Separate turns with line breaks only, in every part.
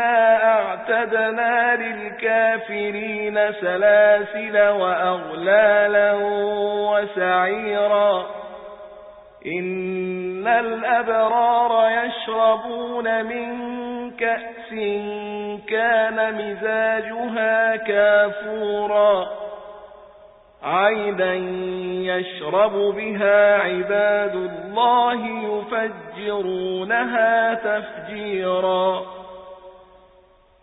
أعتدنا للكافرين سلاسل وأغلالا وسعيرا إن الأبرار يشربون من كأس كان مزاجها كافورا عيدا يشرب بها عباد الله يفجرونها تفجيرا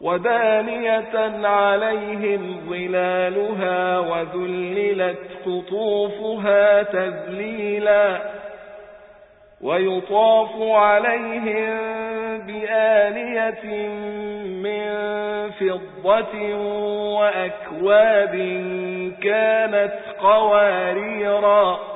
ودانية عليهم ظلالها وذللت قطوفها تذليلا ويطاف عليهم بآلية من فضة وأكواب كانت قواريرا